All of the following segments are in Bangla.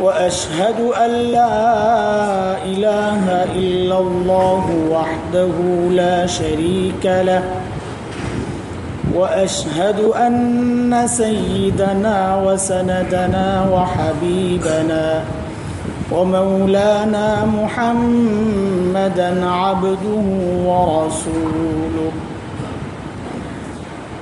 وأشهد أن لا إله إلا الله وحده لا شريك له. وأشهد أن سيدنا وسندنا وحبيبنا ومولانا محمدا عبده ورسوله.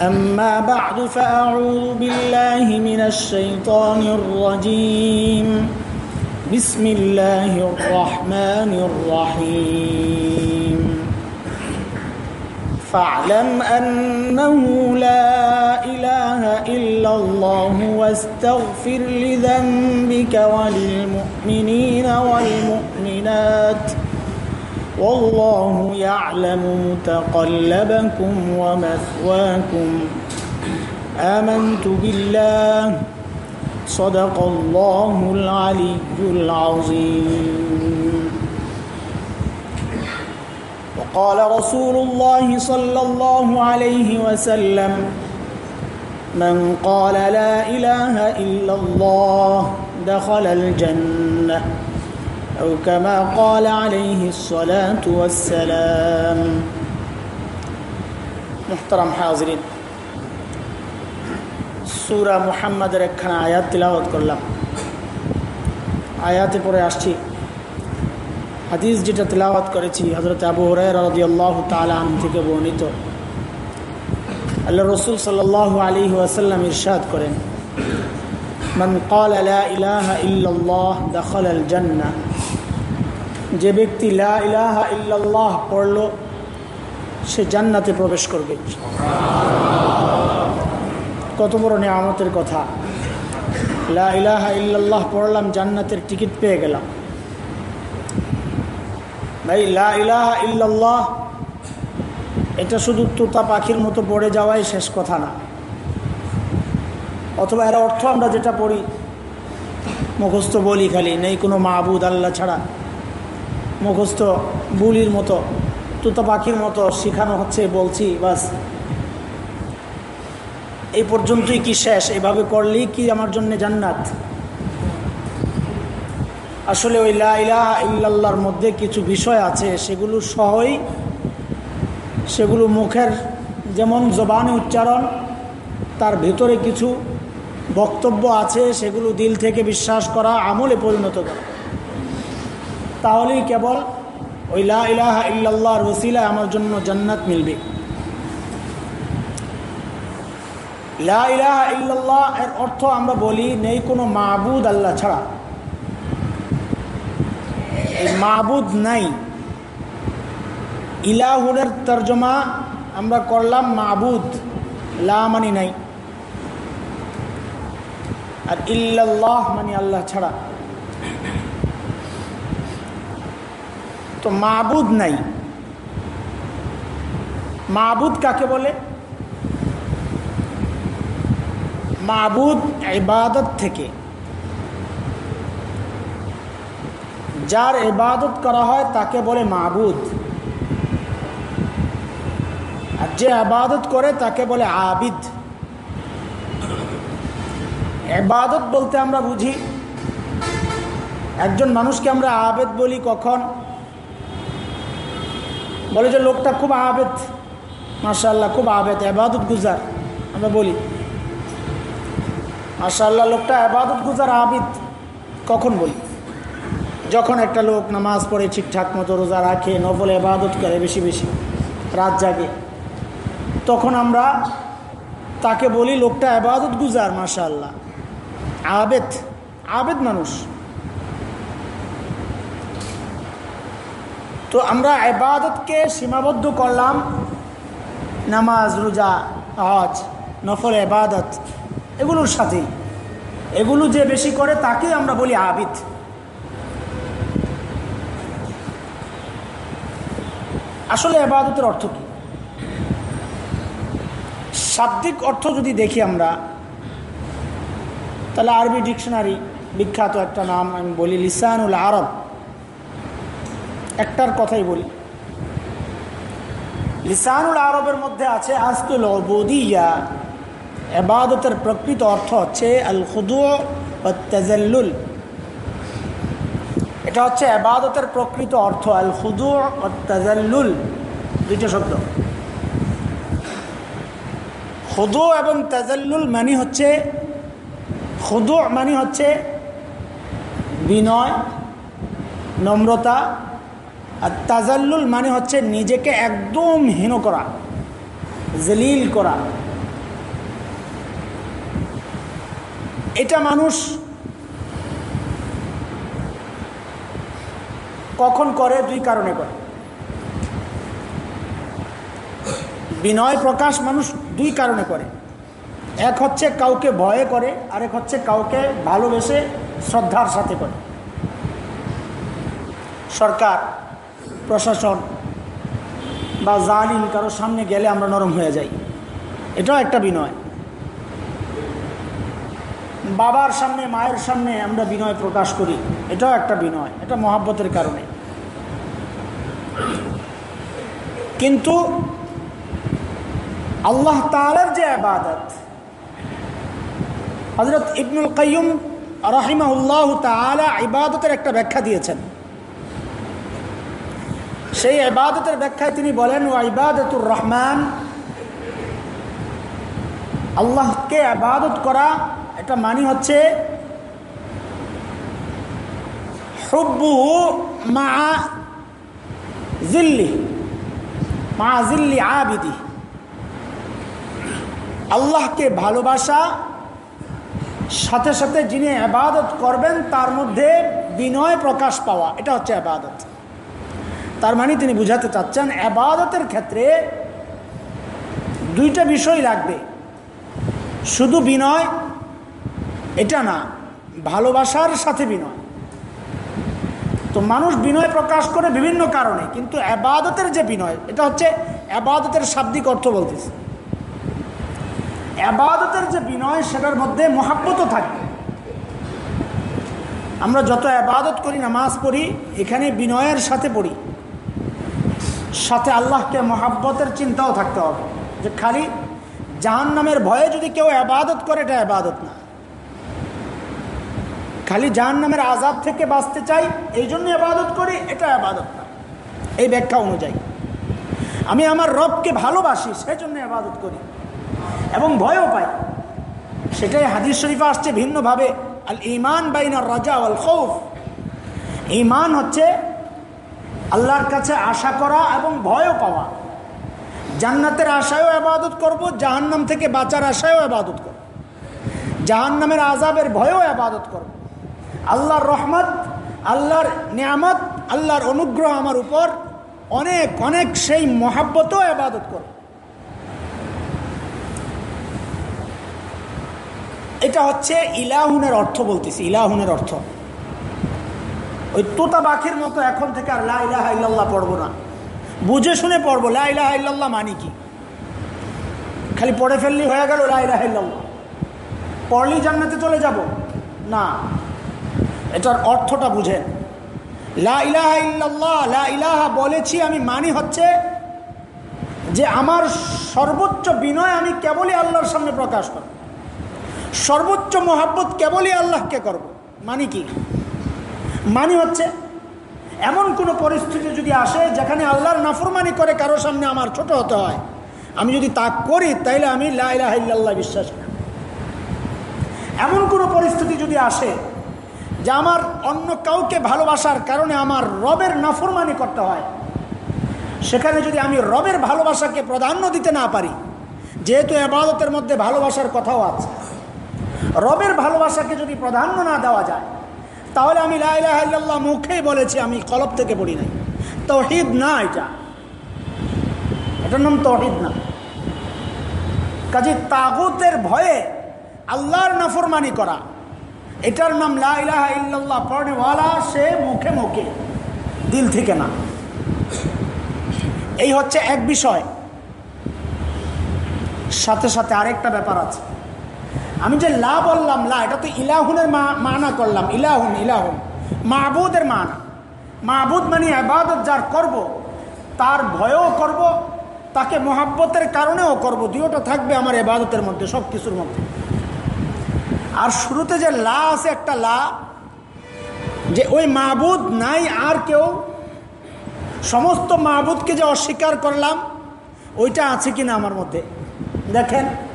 أما بعد فأعوذ بالله من الشيطان الرجيم. بسم الله الرحمن الرحيم. فاعلم أنه لا إله إلا الله واستغفر لذنبك وللمؤمنين والمؤمنات والله يعلم متقلبكم ومثواكم. آمنت بالله. صدق الله العلي العظيم. وقال رسول الله صلى الله عليه وسلم من قال لا إله إلا الله دخل الجنة. أو كما قال عليه الصلاة والسلام محترم حاضرين সুরা মুহাম্মাদের একখানা আয়াত তিলাওয়াত করলাম আয়াতে পরে আসছি হাদিস যেটা তিলাওয়াত করেছি হজরত আবু হরাই রদি আল্লাহ তালাম থেকে বর্ণিত আল্লাহ রসুল সাল্লাহ আলী ওয়াসাল্লাম ইরশাদ করেন من قال لا إله إلا الله دخل الجنة যে ব্যক্তি লা ইলাহা ইল্লাল্লাহ পড়ল, সে জান্নাতে প্রবেশ করবে। কত বড় নিয়ামতের কথা। লা ইলাহা ইল্লাল্লাহ পড়লাম, জান্নাতের টিকিট পেয়ে গেলাম। ভাই, লা ইলাহা ইল্লাল্লাহ, এটা শুধু তোতা পাখির মতো পড়ে যাওয়াই শেষ কথা না। অথবা এর অর্থ আমরা যেটা পড়ি, মুখস্থ বলি খালি, নেই কোনো মাহবুদ আল্লাহ ছাড়া। মুখস্থ বুলির মতো, তুতা পাখির মতো শেখানো হচ্ছে বলছি, বাস। এই পর্যন্তই কি শেষ? এভাবে করলেই কি আমার জন্য জান্নাত? আসলে ওই লাইলাহ ইল্লাল্লাহর মধ্যে কিছু বিষয় আছে, সেগুলো সহই, সেগুলো মুখের যেমন জবানে উচ্চারণ, তার ভেতরে কিছু বক্তব্য আছে, সেগুলো দিল থেকে বিশ্বাস করা, আমলে পরিণত করা। তাহলেই কেবল ওই লা ইলাহা ওসিলায় আমার জন্য জান্নাত মিলবে। লা ইলাহা এর অর্থ আমরা বলি, নেই কোনো মাহবুদ আল্লাহ ছাড়া। এই মাহবুদ নাই। ইলাহুরের তর্জমা আমরা করলাম মাহবুদ লা মানি নাই। আর ইল্লাল্লাহ মানে আল্লাহ ছাড়া। তো মাবুদ নাই। মাবুদ কাকে বলে? মাবুদ ইবাদত থেকে। যার ইবাদত করা হয় তাকে বলে মাবুদ। আর যে আবাদত করে তাকে বলে আবিদ। এবাদত বলতে আমরা বুঝি, একজন মানুষকে আমরা আবেদ বলি কখন? বলে যে লোকটা খুব আবেদ মাশাল্লাহ খুব আবেদ, আবাদত গুজার, আমরা বলি। মাশাল্লাহ লোকটা আবাদত গুজার, আবিদ, কখন বলি? যখন একটা লোক নামাজ পড়ে ঠিকঠাক মতো রোজা রাখে, নফল আবাদত করে বেশি বেশি, রাত জাগে, তখন আমরা তাকে বলি লোকটা আবাদত গুজার মাশাল্লাহ আবেদ আবেদ মানুষ। তো আমরা আবাদতকে সীমাবদ্ধ করলাম। নামাজ, রোজা, হজ, নফল এবাদত এগুলোর সাথেই এগুলো যে বেশি করে তাকেই আমরা বলি আবিদ। আসলে এবাদতের অর্থ কি? শাব্দিক অর্থ যদি দেখি আমরা, তাহলে আরবি ডিকশনারি বিখ্যাত একটা নাম আমি বলি লিসানুল আরব। একটার কথাই বলি। লিসানুল আরবের মধ্যে আছে আস্তুল অবদিয়া এবাদতের প্রকৃত অর্থ হচ্ছে আল খুদু তাজাল্লুল এটা হচ্ছে এবাদতের প্রকৃত অর্থ আল খুদু তাজাল্লুল দুইটা শব্দ। খুদু এবং তাজাল্লুল মানে হচ্ছে, খুদু মানে হচ্ছে বিনয়, নম্রতা আর তাজাল্লুল মানে হচ্ছে নিজেকে একদম হীন করা, জলিল করা। এটা মানুষ কখন করে? দুই কারণে করে। বিনয় প্রকাশ মানুষ দুই কারণে করে। এক হচ্ছে কাউকে ভয়ে করে, আরেক হচ্ছে কাউকে ভালোবেসে শ্রদ্ধার সাথে করে। সরকার প্রশাসন বা জালিম কারোর সামনে গেলে আমরা নরম হয়ে যাই। এটাও একটা বিনয়। বাবার সামনে, মায়ের সামনে আমরা বিনয় প্রকাশ করি, এটাও একটা বিনয়, এটা মহাব্বতের কারণে। কিন্তু আল্লাহ তালার যে আবাদত হজরত ইবনুল কাইম রাহিমাহুল্লাহ তালা ইবাদতের একটা ব্যাখ্যা দিয়েছেন। সেই আবাদতের ব্যাখ্যায় তিনি বলেন ও ইবাদতুর রহমান। আল্লাহকে আবাদত করা, এটা মানি হচ্ছে হুব্বুহু মা জিল্লি মা জিল্লি আবিদি। আল্লাহকে ভালোবাসা, সাথে সাথে যিনি আবাদত করবেন, তার মধ্যে বিনয় প্রকাশ পাওয়া, এটা হচ্ছে আবাদত তার মানে তিনি বুঝাতে চাচ্ছেন আবাদতের ক্ষেত্রে দুইটা বিষয় লাগবে। শুধু বিনয়, এটা না, ভালোবাসার সাথে বিনয়। তো মানুষ বিনয় প্রকাশ করে বিভিন্ন কারণে, কিন্তু আবাদতের যে বিনয়, এটা হচ্ছে আবাদতের শাব্দিক অর্থ বলতেছে। আবাদতের যে বিনয়, সেটার মধ্যে মহাব্বতও থাকবে। আমরা যত আবাদত করি, নামাজ পড়ি, এখানে বিনয়ের সাথে পড়ি। সাথে আল্লাহকে মহাব্বতের চিন্তাও থাকতে হবে। যে খালি জাহান নামের ভয়ে যদি কেউ আবাদত করে, এটা আবাদত না। খালি জাহান নামের আজাব থেকে বাঁচতে চাই, এই জন্য আবাদত করি, এটা আবাদত না। এই ব্যাখ্যা অনুযায়ী। আমি আমার রবকে ভালোবাসি সেই জন্য আবাদত করি। এবং ভয়ও পাই। সেটাই হাদিস শরীফে আসছে ভিন্নভাবে আল ইমান বাইনার রাজা আল খৌফ ইমান হচ্ছে আল্লাহর কাছে আশা করা এবং ভয়ও পাওয়া। জান্নাতের আশায়ও আবাদত করব, জাহান্নাম থেকে বাঁচার আশায়ও আবাদত করব। জাহান্নামের আজাবের ভয়েও আবাদত করব। আল্লাহর রহমত, আল্লাহর নিয়ামত, আল্লাহর অনুগ্রহ আমার উপর অনেক অনেক সেই মহাব্বতও আবাদত করব। এটা হচ্ছে ইলাহুনের অর্থ বলতেছি, ইলাহুনের অর্থ। ওই তোতা পাখির মতো এখন থেকে আর লাইলাহা ইল্লাল্লাহ পড়ব না। বুঝে শুনে পড়ব লাইলাহা ইল্লাল্লাহ মানি কি? খালি পড়ে ফেললি হয়ে গেল লাইলাহা ইল্লাল্লাহ। পড়লি জান্নাতে চলে যাব? না। এটার অর্থটা বুঝেন। লা লা ইলাহা বলেছি আমি মানি হচ্ছে যে আমার সর্বোচ্চ বিনয় আমি কেবলই আল্লাহর সামনে প্রকাশ করব। সর্বোচ্চ মোহাব্বত কেবলই আল্লাহকে করব। মানে কি? মানি হচ্ছে। এমন কোনো পরিস্থিতি যদি আসে যেখানে আল্লাহর নাফরমানি করে কারও সামনে আমার ছোট হতে হয়, আমি যদি তা করি তাইলে আমি লাইলাহ বিশ্বাস করি। এমন কোনো পরিস্থিতি যদি আসে যে আমার অন্য কাউকে ভালোবাসার কারণে আমার রবের নাফরমানি করতে হয়, সেখানে যদি আমি রবের ভালোবাসাকে প্রাধান্য দিতে না পারি, যেহেতু এবাদতের মধ্যে ভালোবাসার কথাও আছে, রবের ভালোবাসাকে যদি প্রাধান্য না দেওয়া যায় তাহলে আমি লাইলাহ মুখেই বলেছি, আমি কলব থেকে পড়ি নাই। তহিদ না এটা। এটার নাম তহিদ না। কাজে তাগুতের ভয়ে আল্লাহর নাফরমানি করা, এটার নাম লাহ ইল্লাল্লাহ পড়নেওয়ালা সে মুখে মুখে, দিল থেকে না। এই হচ্ছে এক বিষয়। সাথে সাথে আরেকটা ব্যাপার আছে। আমি যে লা বললাম, লা, এটা তো ইলাহুনের মানা করলাম। ইলাহুন ইলাহুন। মাহবুদের মানা। মাহবুদ মানে আবাদত যার করব, তার ভয়ও করব, তাকে মোহাব্বতের কারণেও করব। দুইটা থাকবে আমার এবাদতের মধ্যে সব কিছুর মধ্যে। আর শুরুতে যে লা আছে, একটা লা, যে ওই মাহবুদ নাই আর কেউ। সমস্ত মাহবুদকে যে অস্বীকার করলাম, ওইটা আছে কিনা আমার মধ্যে? দেখেন।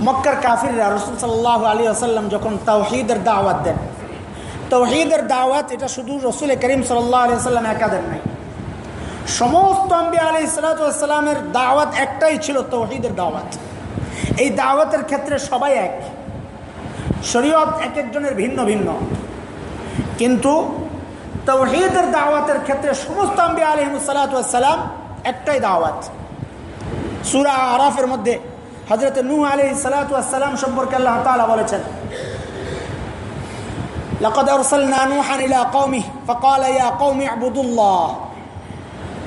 মক্কার কাফিররা রসুল সাল্লাহ আলী আসাল্লাম যখন তাওহিদের দাওয়াত দেন তৌহিদের দাওয়াত এটা শুধু রসুল করিম সাল্লাহ আলি সাল্লাম একাদের নাই। সমস্ত আম্বি আলি সালাতামের দাওয়াত একটাই ছিল তৌহিদের দাওয়াত। এই দাওয়াতের ক্ষেত্রে সবাই এক। শরীয়ত এক একজনের ভিন্ন ভিন্ন। কিন্তু তৌহিদের দাওয়াতের ক্ষেত্রে সমস্ত আম্বি আলিম একটাই দাওয়াত। সুরা আরাফের মধ্যে হজরত নূ আলী সালাতাম সম্পর্কে আল্লাহ তালা বলেছেন لقد أرسلنا نوحا إلى قومه فقال يا قوم اعبدوا الله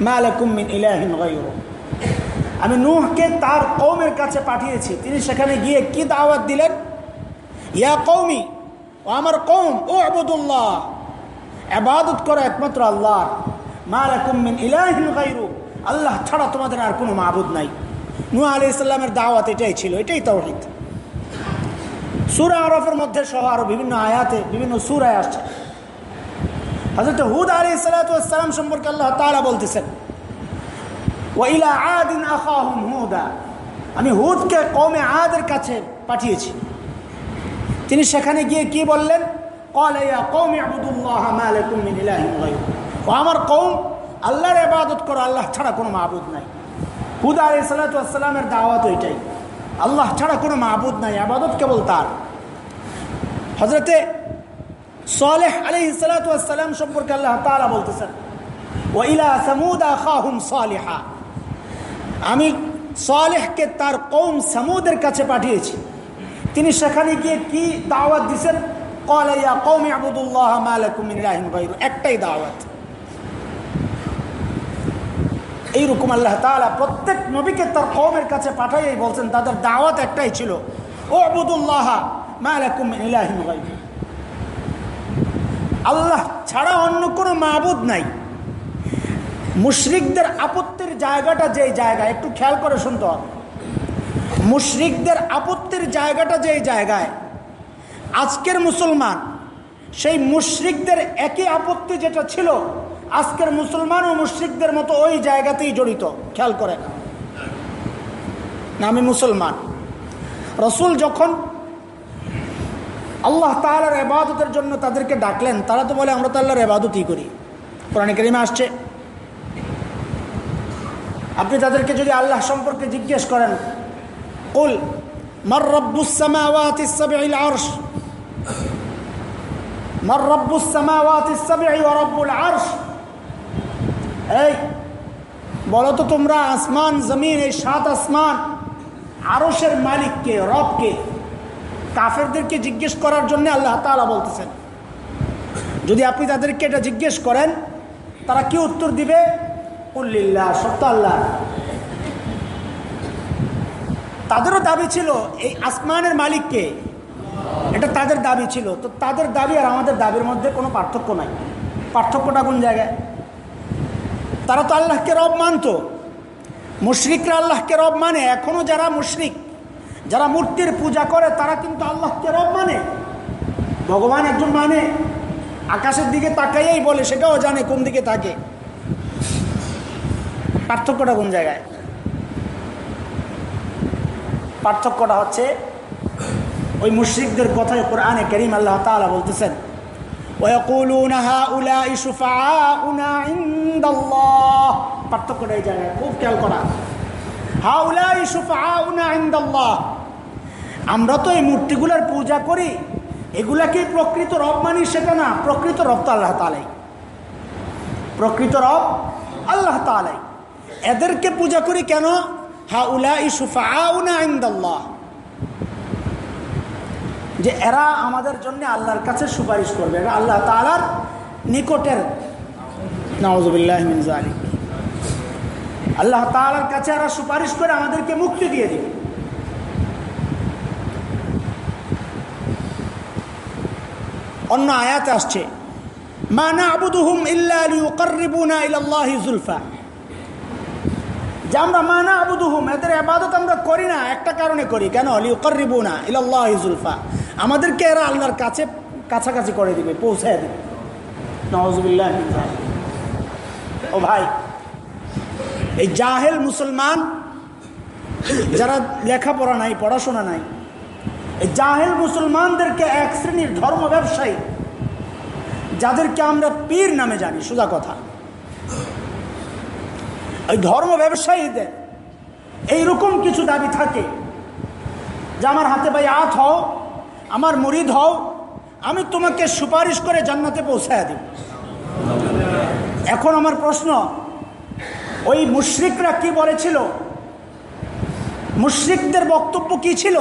ما لكم من إله غيره আমি নুহকে তার কৌমের কাছে পাঠিয়েছি তিনি সেখানে গিয়ে কি দাওয়াত দিলেন ইয়া কৌমি ও আমার কৌম ও আবুদুল্লাহ আবাদত করো একমাত্র আল্লাহ মালাকুমিন ইলাহিন গাইরু আল্লাহ ছাড়া তোমাদের আর কোনো মাহবুদ নাই নূহ আলি ইসলামের দাওয়াত এটাই ছিল, এটাই তৌহিদ। সুরা আরফের মধ্যে সহ আরও বিভিন্ন আয়াতে, বিভিন্ন সুরায় আসছে। হজরত হুদ আলী সালাতাম সম্পর্কে আল্লাহ তালা বলতেছেন আদিন আমি হুদকে কমে আদের কাছে পাঠিয়েছি। তিনি সেখানে গিয়ে কি বললেন? আমার কৌম আল্লাহর ইবাদত করো, আল্লাহ ছাড়া কোনো মাহবুদ নাই। হুদ আলী দাওয়াত ওইটাই। আল্লাহ ছাড়া কোনো মাহবুদ নাই, আবাদত কেবল তার। হজরতে সালেহ আলী সালাতাম সম্পর্কে আল্লাহ তালা বলতেছেন খাহুম আমি সালেহকে তার কৌম সামুদের কাছে পাঠিয়েছি। তিনি সেখানে গিয়ে কি দাওয়াত দিছেন? একটাই দাওয়াত। এইরকম আল্লাহ তালা প্রত্যেক নবীকে তার কৌমের কাছে পাঠাইয়াই বলছেন, তাদের দাওয়াত একটাই ছিল ও আবুদুল্লাহ আল্লাহ ছাড়া অন্য কোনো মাহবুদ নাই। মুশরিকদের আপত্তির জায়গাটা যে জায়গায় একটু খেয়াল করে শুনতে হবে। মুশরিকদের আপত্তির জায়গাটা যে জায়গায়, আজকের মুসলমান সেই মুশরিকদের একই আপত্তি যেটা ছিল আজকের মুসলমান ও মুশ্রিকদের মতো ওই জায়গাতেই জড়িত, খেয়াল করে না। আমি মুসলমান। রসুল যখন আল্লাহ তালার এবাদতের জন্য তাদেরকে ডাকলেন, তারা তো বলে, আমরা তো আল্লাহর এবাদতই করি। কোরআন করিমে আসছে। আপনি তাদেরকে যদি আল্লাহ সম্পর্কে জিজ্ঞেস করেন, কুল, মার রব্বুসামাওয়াতিস সাবঈল আরশ? মার রব্বুসামাওয়াতিস সাবঈ ওয়া রব্বুল আরশ? এই, বলো তো তোমরা আসমান, জমিন, এই সাত আসমান আরসের মালিককে রবকে কাফেরদেরকে জিজ্ঞেস করার জন্য আল্লাহ তালা বলতেছেন। যদি আপনি তাদেরকে এটা জিজ্ঞেস করেন, তারা কি উত্তর দিবে? উল্লিল্লাহ সত্য আল্লাহ। তাদেরও দাবি ছিল, এই আসমানের মালিককে এটা তাদের দাবি ছিল। তো তাদের দাবি আর আমাদের দাবির মধ্যে কোনো পার্থক্য নাই। পার্থক্যটা কোন জায়গায়? তারা তো আল্লাহকে রব মানত। মুশরিকরা আল্লাহকে রব মানে এখনও যারা মুশরিক, যারা মূর্তির পূজা করে, তারা কিন্তু আল্লাহকে রব মানে। ভগবান একজন মানে আকাশের দিকে তাকাইয়াই বলে, সেটাও জানে কোন দিকে থাকে পার্থক্যটা কোন জায়গায়? পার্থক্যটা হচ্ছে, ওই মুশ্রিকদের কথায় কোরআনে করিম আল্লাহ তালা বলতেছেন ওয়াকুলুনা হাউলাই শুফাউনা ইনদাল্লাহ পার্থক্যটা এই জায়গায় খুব খেয়াল করা। হাউলাই শুফাউনা ইনদাল্লাহ আমরা তো এই মূর্তিগুলোর পূজা করি এগুলাকেই প্রকৃত রব মানি সেটা না, প্রকৃত রব তো আল্লাহ তালাই প্রকৃত রব আল্লাহ তালাই এদেরকে পূজা করি কেন? হাউলা ইসুফা আউনা ইনদাল্লাহ। যে এরা আমাদের জন্য আল্লাহর কাছে সুপারিশ করবে। এরা আল্লাহ তালার নিকটের। নওয়াজবিল্লাহ মিনজালি আল্লাহ তালার কাছে এরা সুপারিশ করে আমাদেরকে মুক্তি দিয়ে দিবে। অন্য আয়াত আসছে, মা নাবুদুহুম ইল্লা লিউকাররিবুনা ইলাল্লাহি যুলফা যে আমরা আবুদুহুম এদের আমরা করি না, একটা কারণে করি। কেন? ইলাল্লাহি যুলফা আমাদেরকে এরা আল্লাহর কাছে কাছাকাছি করে দিবে, পৌঁছায় দিবে। নওয়াজবিল্লাহ ও ভাই, এই জাহেল মুসলমান, যারা লেখাপড়া নাই, পড়াশোনা নাই, এই জাহেল মুসলমানদেরকে এক শ্রেণির ধর্ম ব্যবসায়ী, যাদেরকে আমরা পীর নামে জানি, সোজা কথা। ওই ধর্ম ব্যবসায়ীদের এইরকম কিছু দাবি থাকে, যে আমার হাতে ভাই আত হও আমার মুরিদ হও, আমি তোমাকে সুপারিশ করে জান্নাতে পৌঁছায় দিব। এখন আমার প্রশ্ন, ওই মুশ্রিকরা কি বলেছিল? মুশ্রিকদের বক্তব্য কি ছিল?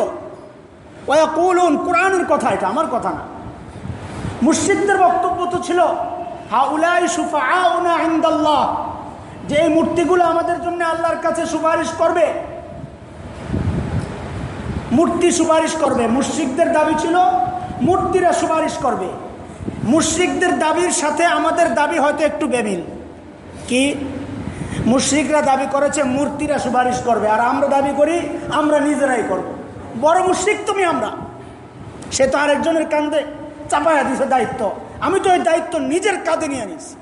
ওয়া কুলুন কোরআনের কথা এটা, আমার কথা না। মুশ্রিকদের বক্তব্য তো ছিল, হাউলাই সুফা যে এই মূর্তিগুলো আমাদের জন্য আল্লাহর কাছে সুপারিশ করবে মূর্তি সুপারিশ করবে। মুশ্রিকদের দাবি ছিল, মূর্তিরা সুপারিশ করবে। মুশ্রিকদের দাবির সাথে আমাদের দাবি হয়তো একটু বেমিল। কি? মুশ্রিকরা দাবি করেছে, মূর্তিরা সুপারিশ করবে। আর আমরা দাবি করি, আমরা নিজেরাই করব। বড় মুশ্রিক তুমি আমরা। সে তো আরেকজনের কান্দে চাপাইয়া দিছে দায়িত্ব। আমি তো ওই দায়িত্ব নিজের কাঁধে নিয়ে নিছি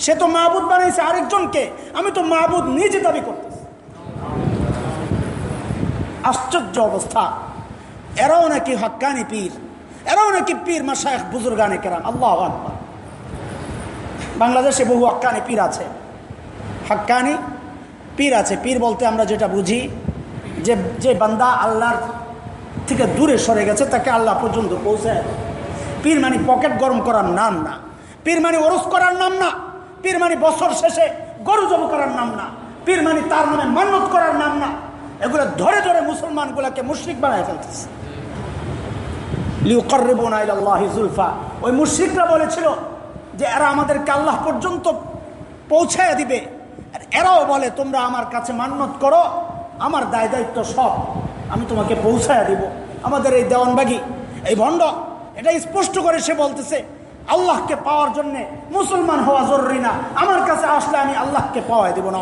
সে তো মাহবুদ বানাইছে আরেকজনকে। আমি তো মাহবুদ নিজে দাবি করতেছি আশ্চর্য অবস্থা। এরাও নাকি হক্কানি পীর। এরাও নাকি পীর মাসায় বুজুর্গানে কেরাম। আল্লাহ আকবর। বাংলাদেশে বহু হক্কানি পীর আছে। হক্কানি পীর আছে। পীর বলতে আমরা যেটা বুঝি যে যে বান্দা আল্লাহর থেকে দূরে সরে গেছে, তাকে আল্লাহ পর্যন্ত পৌঁছায় পীর মানে পকেট গরম করার নাম না। পীর মানে ওরস করার নাম না। পীর মানে বছর শেষে গরু জব করার নাম না। পীর মানে তার নামে মান্যত করার নাম না। এগুলো ধরে ধরে মুসলমানগুলোকে মুশ্রিক বানায় ফেলতেছে। জুলফা। ওই মুশ্রিকরা বলেছিল যে এরা আমাদেরকে আল্লাহ পর্যন্ত পৌঁছায় দিবে। এরাও বলে, তোমরা আমার কাছে মান্যত করো, আমার দায় দায়িত্ব সব আমি তোমাকে পৌঁছায় দিব। আমাদের এই দেওয়ানবাগি, এই ভণ্ড, এটা স্পষ্ট করে সে বলতেছে, আল্লাহকে পাওয়ার জন্য মুসলমান হওয়া জরুরি না। আমার কাছে আসলে আমি আল্লাহকে পাওয়াই দেবো না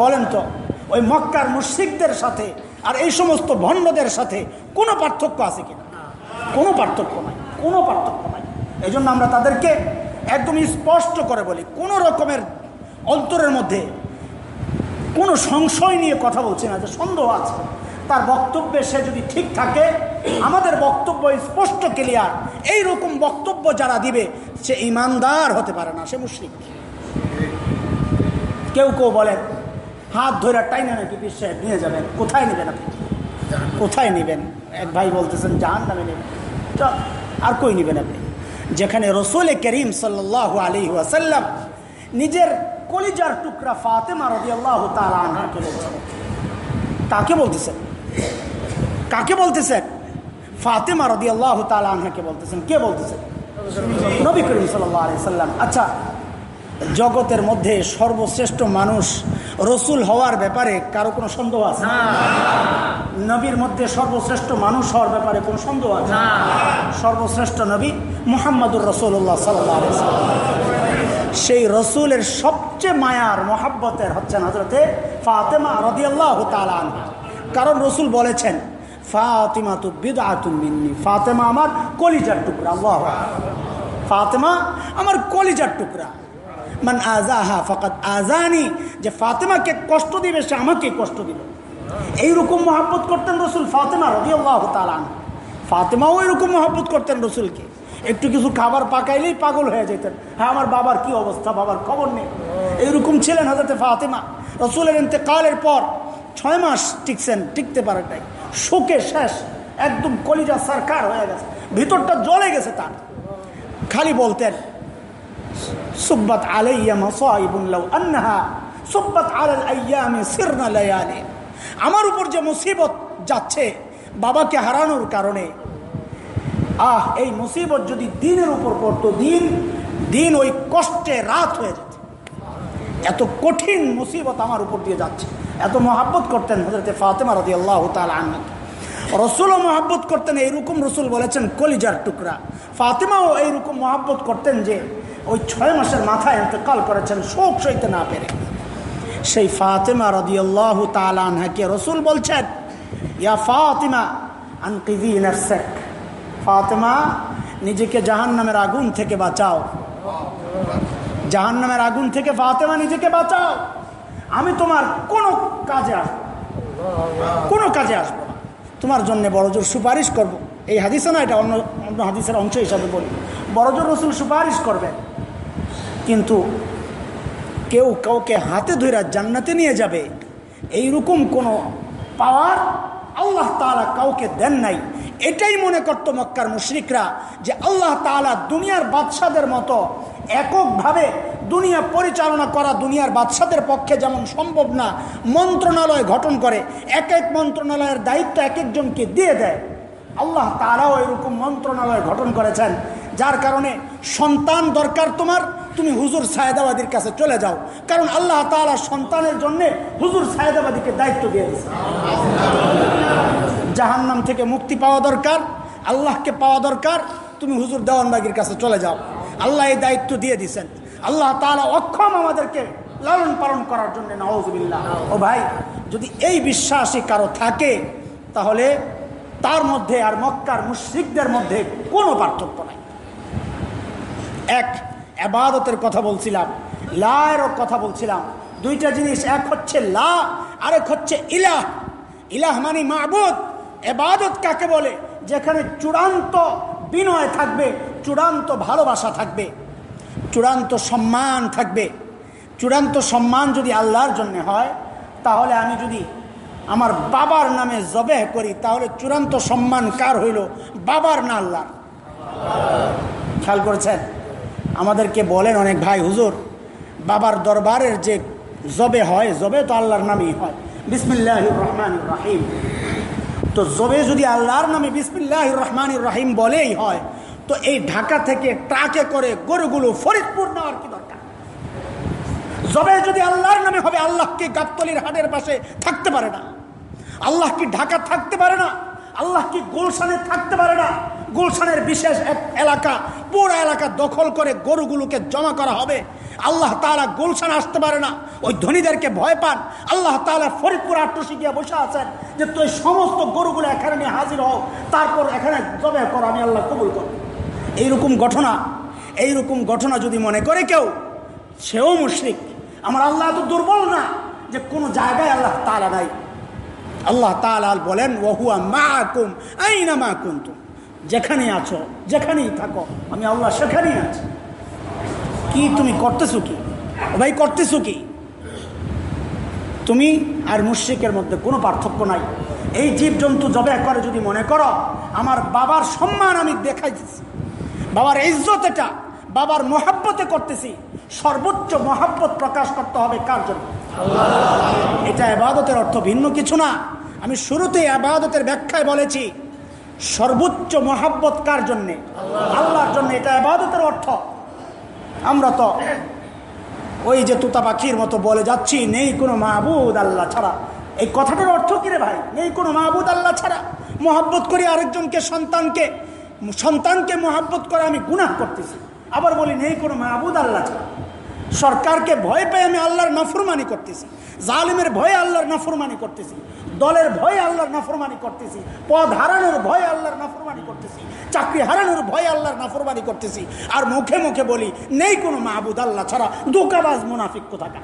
বলেন তো ওই মক্কার মুশ্রিকদের সাথে আর এই সমস্ত ভণ্ডদের সাথে কোনো পার্থক্য আছে কিনা? কোনো পার্থক্য নাই, কোনো পার্থক্য নাই। এই আমরা তাদেরকে একদম স্পষ্ট করে বলি, কোনো রকমের অন্তরের মধ্যে কোনো সংশয় নিয়ে কথা বলছি না, যে সন্দেহ আছে। তার বক্তব্যে সে যদি ঠিক থাকে, আমাদের বক্তব্য স্পষ্ট, ক্লিয়ার। এই রকম বক্তব্য যারা দিবে, সে ইমানদার হতে পারে না, সে মুশ্রিক। কেউ কেউ বলেন হাত ধরে টাইনা নাকি সাহেব নিয়ে যাবেন? কোথায় নেবেন আপনি? কোথায় নেবেন? এক ভাই বলতেছেন জাহান নামে নেবেন আর কই নেবেন আপনি? যেখানে রসুল করিম সাল্লাহ আলী ওয়াসাল্লাম নিজের কলিজার টুকরা ফাতেমা রবি আল্লাহ তালাকে বলছেন। কাকে বলতেছেন? কাকে বলতেছেন? ফাতেমা রবি আল্লাহ তালাকে বলতেছেন। কে বলতেছেন? নবী করিম সাল্লাহ আলি সাল্লাম আচ্ছা জগতের মধ্যে সর্বশ্রেষ্ঠ মানুষ রসুল হওয়ার ব্যাপারে কারও কোনো সন্দেহ আছে? নবীর মধ্যে সর্বশ্রেষ্ঠ মানুষ হওয়ার ব্যাপারে কোনো সন্দেহ আছে? সর্বশ্রেষ্ঠ নবী মোহাম্মদুর রসুল্লাহ সাল্লাহ সেই রসুলের সবচেয়ে মায়ার মহাব্বতের হচ্ছেন হজরতে ফাতেমা রদিয়াল্লাহ তালান কারণ রসুল বলেছেন ফাতিমা তু বিদাতুমিন্নি ফাতেমা আমার কলিজার টুকরা আল্লাহ ফাতেমা আমার কলিজার টুকরা। মান আজাহা ফকাত আজানি যে ফাতেমাকে কষ্ট দিবে, সে আমাকে কষ্ট দিবে। এইরকম মহাব্বত করতেন রসুল ফাতেমা রদিয়াল্লাহ তালান ফাতেমাও এরকম মহাব্বত করতেন রসুলকে। একটু কিছু খাবার পাকাইলেই পাগল হয়ে যেতেন। হ্যাঁ আমার বাবার কি অবস্থা, বাবার খবর নেই। এইরকম ছিলেন হাজাতে ফাতেমা। রসুলের ইন্তেকালের পর ছয় মাস টিকছেন, টিকতে পারাটাই শোকে শেষ, একদম কলিজা সরকার হয়ে গেছে। ভিতরটা জ্বলে গেছে তার। খালি বলতেন সুব্বাত আন্নাহা আমার উপর যে মুসিবত যাচ্ছে, বাবাকে হারানোর কারণে। আহ, এই মুসিবত যদি দিনের উপর পড়তো, দিন দিন ওই কষ্টে রাত হয়ে যেত। এত কঠিন মুসিবত আমার উপর দিয়ে যাচ্ছে। এত মহাব্বত করতেন হজরতে ফাতেমা রদি আল্লাহ তাল আহমদ রসুলও মহাব্বত করতেন, এইরকম রসুল বলেছেন কলিজার টুকরা। ফাতেমাও এইরকম মহাব্বত করতেন যে ওই ছয় মাসের মাথায় এতেকাল করেছেন, শোক সইতে না পেরে। সেই ফাতেমা রদি আল্লাহ তাল আনহাকে রসুল বলছেন, ইয়া ফাতিমা আনকিদি নাফসাক, ফাতেমা, নিজেকে জাহান নামের আগুন থেকে বাঁচাও। জাহান নামের আগুন থেকে ফাতেমা, নিজেকে বাঁচাও। আমি তোমার কোনো কাজে আসব কোনো কাজে আসব তোমার জন্য বড়জোর সুপারিশ করব। এই হাদিসে না, এটা অন্য অন্য হাদিসের অংশ হিসাবে বলি। বড়জোর রসুল সুপারিশ করবেন কিন্তু কেউ কাউকে হাতে ধরে জান্নাতে নিয়ে যাবে, এইরকম কোনো পাওয়ার আল্লাহ তালা কাউকে দেন নাই। এটাই মনে করত মক্কার মুশরিকরা যে আল্লাহ তালা দুনিয়ার বাদশাদের মতো এককভাবে দুনিয়া পরিচালনা করা দুনিয়ার বাদশাদের পক্ষে যেমন সম্ভব না, মন্ত্রণালয় গঠন করে, এক এক মন্ত্রণালয়ের দায়িত্ব এক একজনকে দিয়ে দেয়। আল্লাহ তারাও এরকম মন্ত্রণালয় গঠন করেছেন যার কারণে সন্তান দরকার তোমার, তুমি হুজুর সায়দাবাদীর কাছে চলে যাও। কারণ আল্লাহ তালা সন্তানের জন্য হুজুর সায়দাবাদীকে দায়িত্ব দিয়ে দিচ্ছে জাহান্নাম থেকে মুক্তি পাওয়া দরকার, আল্লাহকে পাওয়া দরকার, তুমি হুজুর দেওয়ানবাগির কাছে চলে যাও। আল্লাহ এই দায়িত্ব দিয়ে দিছেন আল্লাহ তালা অক্ষম আমাদেরকে লালন পালন করার জন্য নওয়াজবিল্লাহ ও ভাই, যদি এই বিশ্বাসী কারও থাকে, তাহলে তার মধ্যে আর মক্কার মুশ্রিকদের মধ্যে কোনো পার্থক্য নাই। এক আবাদতের কথা বলছিলাম লায়েরও কথা বলছিলাম। দুইটা জিনিস, এক হচ্ছে লা, আরেক হচ্ছে ইলাহ। ইলাহ মানে মাহবুদ এবাদত কাকে বলে? যেখানে চূড়ান্ত বিনয় থাকবে, চূড়ান্ত ভালোবাসা থাকবে, চূড়ান্ত সম্মান থাকবে। চূড়ান্ত সম্মান যদি আল্লাহর জন্য হয়, তাহলে আমি যদি আমার বাবার নামে জবেহ করি, তাহলে চূড়ান্ত সম্মান কার হইল? বাবার না আল্লাহ খেয়াল করেছেন? আমাদেরকে বলেন অনেক ভাই, হুজুর, বাবার দরবারের যে জবে হয়, জবে তো আল্লাহর নামেই হয়। বিসমিল্লাহ রহমান রাহিম। তো জবে যদি আল্লাহর নামে বিসমিল্লাহ রহমান রাহিম বলেই হয়, তো এই ঢাকা থেকে ট্রাকে করে গরুগুলো ফরিদপুর নেওয়ার কি দরকার? জবে যদি আল্লাহর নামে হবে আল্লাহকে গাবতলির হাটের পাশে থাকতে পারে না? আল্লাহ কি ঢাকা থাকতে পারে না? আল্লাহ কি গুলশানে থাকতে পারে না। গুলশানের বিশেষ এক এলাকা, পুরো এলাকা দখল করে গরুগুলোকে জমা করা হবে। আল্লাহ তালা গুলশান আসতে পারে না। ওই ধনীদেরকে ভয় পান। আল্লাহ তালা ফরিদপুর আট্টসি গিয়ে বসে আছেন যে, তুই সমস্ত গরুগুলো এখানে নিয়ে হাজির হও। তারপর এখানে জবে করো, আমি আল্লাহ কবুল করো এইরকম ঘটনা এইরকম ঘটনা যদি মনে করে কেউ, সেও মুশরিক। আমার আল্লাহ এত দুর্বল না যে, কোনো জায়গায় আল্লাহ তালা নাই। আল্লাহ তালাল বলেন, ওহুয়া মা কুম আইনা মা কুন্তুম? যেখানে আছো, যেখানেই থাকো, আমি আল্লাহ সেখানেই আছি। কি তুমি করতেছো কি? ভাই, করতেছো কি? তুমি আর মুশ্রিকের মধ্যে কোনো পার্থক্য নাই। এই জীবজন্তু জবে করে যদি মনে করো, আমার বাবার সম্মান আমি দেখাই দিচ্ছি বাবার ইজ্জত এটা, বাবার মহাব্বতে করতেছি। সর্বোচ্চ মহাব্বত প্রকাশ করতে হবে কার জন্য? এটা আবাদতের অর্থ ভিন্ন কিছু না। আমি শুরুতেই আবাদতের ব্যাখ্যায় বলেছি, সর্বোচ্চ মহাব্বত কার জন্যে? আল্লাহর জন্য এটা আবাদতের অর্থ। আমরা তো ওই যে তুতা পাখির মতো বলে যাচ্ছি, নেই কোনো মাহবুদ আল্লাহ ছাড়া। এই কথাটার অর্থ কিরে ভাই? নেই কোনো মাহবুদ আল্লাহ ছাড়া। মহাব্বত করি আরেকজনকে, সন্তানকে সন্তানকে মহাব্বত করে আমি গুনাহ করতেছি। আবার বলি, নেই কোনো মাহবুদ আল্লাহ ছাড়া। সরকারকে ভয় পেয়ে আমি আল্লাহর নাফরমানি করতেছি। জালিমের ভয়ে আল্লাহর নাফরমানি করতেছি। দলের ভয়ে আল্লাহর নাফরমানি করতেছি। পদ হারানোর ভয়ে আল্লাহর নাফরমানি করতেছি। চাকরি হারানোর ভয়ে আল্লাহর নাফরমানি করতেছি। আর মুখে মুখে বলি, নেই কোনো মাহবুদ আল্লাহ ছাড়া। দোকাবাজ মুনাফিক কোথাকা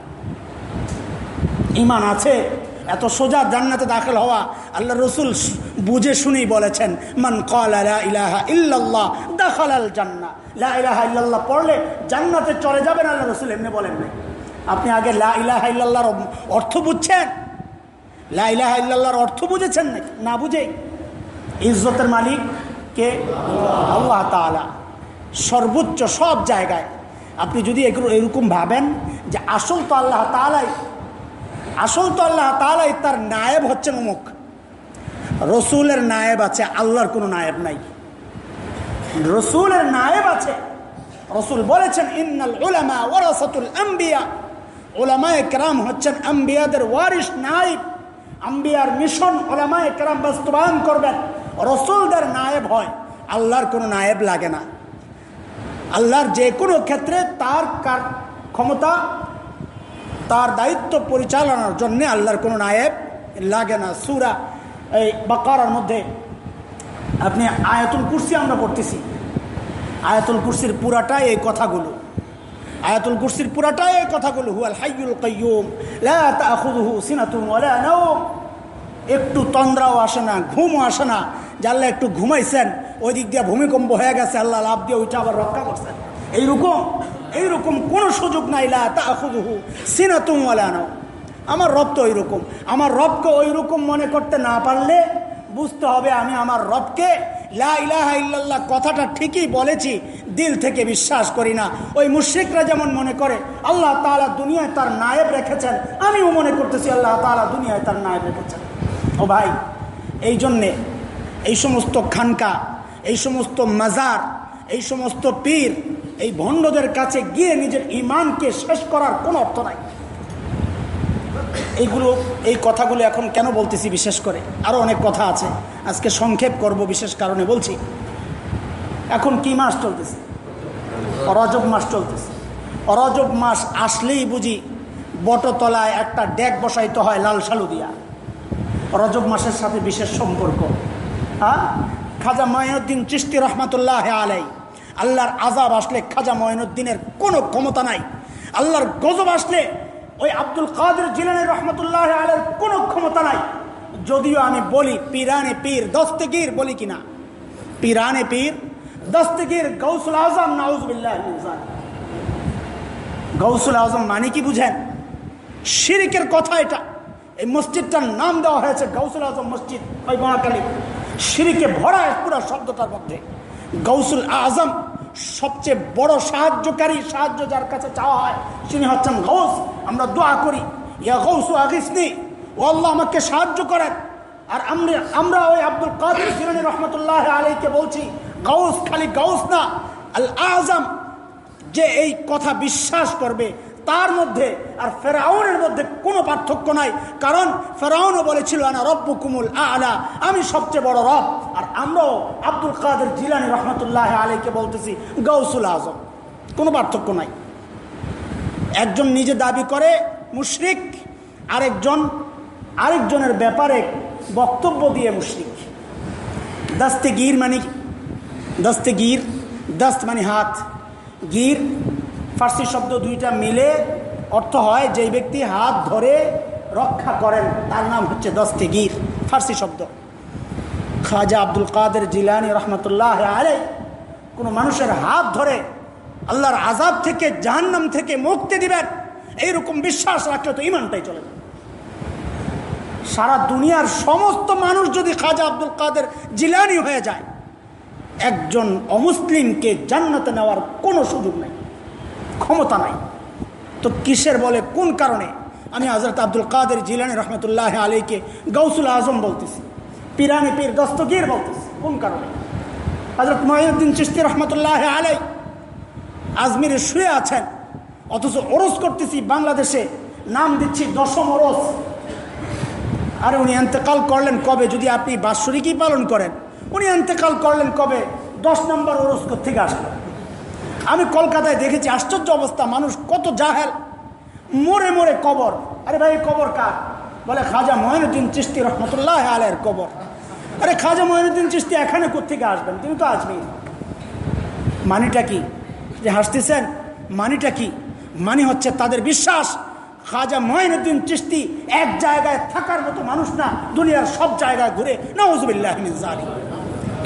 ইমান আছে? এত সোজা জান্নাতে দাখিল হওয়া আল্লাহ রসুল বুঝে শুনেই বলেছেন, মান কলা ইলাহা ইল্লাল্লাহ দাখাল আল জান্না লা ইলাহা ইল্লাল্লাহ পড়লে জান্নাতে চলে যাবেন আল্লাহ রসুল এমনি বলেন নাই। আপনি আগে লা ইলাহা ইল্লাল্লাহর অর্থ বুঝছেন? লা ইলাহা ইল্লাল্লাহর অর্থ বুঝেছেন নাকি? না বুঝে। ইজ্জতের মালিক কে? আল্লাহ তালা সর্বোচ্চ সব জায়গায়। আপনি যদি এগুলো এরকম ভাবেন যে আসল তো আল্লাহ তালাই আসল তো আল্লাহ তালাই তার নায়েব হচ্ছেন অমুক। রসুলের নায়েব আছে, আল্লাহর কোনো নায়েব নাই। রসুলের নায়েব আছে। রসুল বলেছেন, ইন্নাল উলামা ওরাসাতুল আম্বিয়া। ওলামায় কেরাম হচ্ছেন আম্বিয়াদের ওয়ারিস নায়েব। আম্বিয়ার মিশন ওলামায় কেরাম বাস্তবায়ন করবেন। রসুলদের নায়েব হয়, আল্লাহর কোনো নায়েব লাগে না। আল্লাহর যে কোনো ক্ষেত্রে তার ক্ষমতা, তার দায়িত্ব পরিচালনার জন্য আল্লাহর কোনো নায়েব লাগে না। সুরা এই বাকার মধ্যে আপনি আয়াতুল কুরসি আমরা পড়তেছি। আয়াতুল কুরসির পুরাটাই এই কথাগুলো। আয়াতুল কুরসির পুরাটাই এই কথাগুলো, হুয়াল হাইয়ুল কাইয়ুম, লা তাখুযুহু সিনাতুন ওয়ালা নাওম। একটু তন্দ্রাও আসে না, ঘুমও আসে না। জানলে একটু ঘুমাইছেন, ওই দিক দিয়ে ভূমিকম্প হয়ে গেছে, আল্লাহ লাভ দিয়ে ওইটা আবার রক্ষা করছেন। এইরকম এইরকম কোনো সুযোগ নাই, লা তাখুযুহু সিনাতুন ওয়ালা আমার রব তো ওইরকম। আমার রবকে ওইরকম মনে করতে না পারলে বুঝতে হবে আমি আমার রবকে লা ইলাহা ইল্লাল্লাহ, কথাটা ঠিকই বলেছি, দিল থেকে বিশ্বাস করি না। ওই মুশ্রিকরা যেমন মনে করে, আল্লাহ তালা দুনিয়ায় তার নায়েব রেখেছেন, আমিও মনে করতেছি আল্লাহ তালা দুনিয়ায় তার নায়েব রেখেছেন। ও ভাই, এই জন্যে এই সমস্ত খানকা, এই সমস্ত মাজার, এই সমস্ত পীর, এই ভণ্ডদের কাছে গিয়ে নিজের ইমানকে শেষ করার কোনো অর্থ নাই। এইগুলো, এই কথাগুলো এখন কেন বলতেছি বিশেষ করে? আরও অনেক কথা আছে। আজকে সংক্ষেপ করব বিশেষ কারণে বলছি। এখন কি মাস চলতেছে? অরজব মাস চলতেছে। অরজব মাস আসলেই বুঝি বটতলায় একটা ডেক বসাইতে হয় লাল সালু দিয়া। রজব মাসের সাথে বিশেষ সম্পর্ক। হ্যাঁ? খাজা ময়নুদ্দিন চিস্তি রহমতুল্লাহ আলাই। আল্লাহর আজাব আসলে খাজা ময়নুদ্দিনের কোনো ক্ষমতা নাই। আল্লাহর গজব আসলে ওই আব্দুল কাদের জিলানি রহমতুল্লাহ আলের কোনো ক্ষমতা নাই। যদিও আমি বলি পিরানে পীর, দস্তগীর বলি কিনা। পিরানে পীর, দস্তগীর গৌসুল আজম, নাউজবিল্লাহ গৌসুল আজম মানে কি বুঝেন? শিরিকের কথা এটা। এই মসজিদটার নাম দেওয়া হয়েছে গৌসুল আজম মসজিদ। ওই মহাকালী সিঁড়িকে ভরা পুরো শব্দটার মধ্যে। গৌসুল আজম সবচেয়ে বড় সাহায্যকারী সাহায্য যার কাছে চাওয়া হয়, তিনি হচ্ছেন গৌস আমরা দোয়া করি, ইয়া গৌস আগিসনি ও আল্লাহ আমাকে সাহায্য করেন। আর আমরা আমরা ওই আব্দুল কাদের জিরানি রহমতুল্লাহ আলীকে বলছি গৌস খালি গৌস না আল আজম যে এই কথা বিশ্বাস করবে তার মধ্যে আর ফেরাউনের মধ্যে কোনো পার্থক্য নাই। কারণ ফেরাউনও বলেছিল, আনা রব্বু কুমুল আলা আমি সবচেয়ে বড় রব আর আমরাও আব্দুল কাদের জিলানি রহমতুল্লাহ আলীকে বলতেছি গৌসুল আজম কোনো পার্থক্য নাই। একজন নিজে দাবি করে, মুশরিক, আরেকজন, আরেকজনের ব্যাপারে বক্তব্য দিয়ে মুশরিক। দাস্তে গির মানে দাস্তে গির, দাস্ত মানে হাত, গির ফার্সি শব্দ দুইটা মিলে অর্থ হয় যে ব্যক্তি হাত ধরে রক্ষা করেন, তার নাম হচ্ছে দস্তেগীর, ফার্সি শব্দ। খাজা আব্দুল কাদের জিলানি রহমতুল্লাহ আলে কোনো মানুষের হাত ধরে আল্লাহর আজাব থেকে, জাহান্নাম থেকে মুক্তি দিবেন, এইরকম বিশ্বাস রাখলে তো ইমানটাই চলে যাবে সারা দুনিয়ার সমস্ত মানুষ যদি খাজা আব্দুল কাদের জিলানি হয়ে যায়, একজন অমুসলিমকে জান্নাতে নেওয়ার কোনো সুযোগ নেই। ক্ষমতা নাই। তো কিসের বলে? কোন কারণে? আমি হজরত আব্দুল কাদের জিলানি রহমতুল্লাহ আলীকে গৌসুল আজম বলতেছি। পিরানি পীর দস্তগীর বলতেছি। কোন কারণে? হজরত মহিউদ্দিন চিস্তি রহমতুল্লাহ আলাই আজমিরে শুয়ে আছেন, অথচ ওরস করতেছি বাংলাদেশে। নাম দিচ্ছি দশম ওরস। আর উনি এন্তেকাল করলেন কবে? যদি আপনি বাৎসরিকই পালন করেন, উনি এন্তেকাল করলেন কবে? দশ নম্বর ওরস থেকে আসলেন আমি কলকাতায় দেখেছি, আশ্চর্য অবস্থা, মানুষ কত জাহেল। মরে মরে কবর। আরে ভাই কবর কার? বলে খাজা মহিনুদ্দিন চিস্তি রহমতুল্লাহ আলের কবর। আরে খাজা মহিনুদ্দিন চিস্তি এখানে কোথেকে আসবেন? তিনি তো আসবেন মানিটা কি? যে হাসতেছেন? মানিটা কি? মানি হচ্ছে তাদের বিশ্বাস। খাজা মহিনুদ্দিন চিস্তি এক জায়গায় থাকার মতো মানুষ না, দুনিয়ার সব জায়গায় ঘুরে না নজবিল্লাহ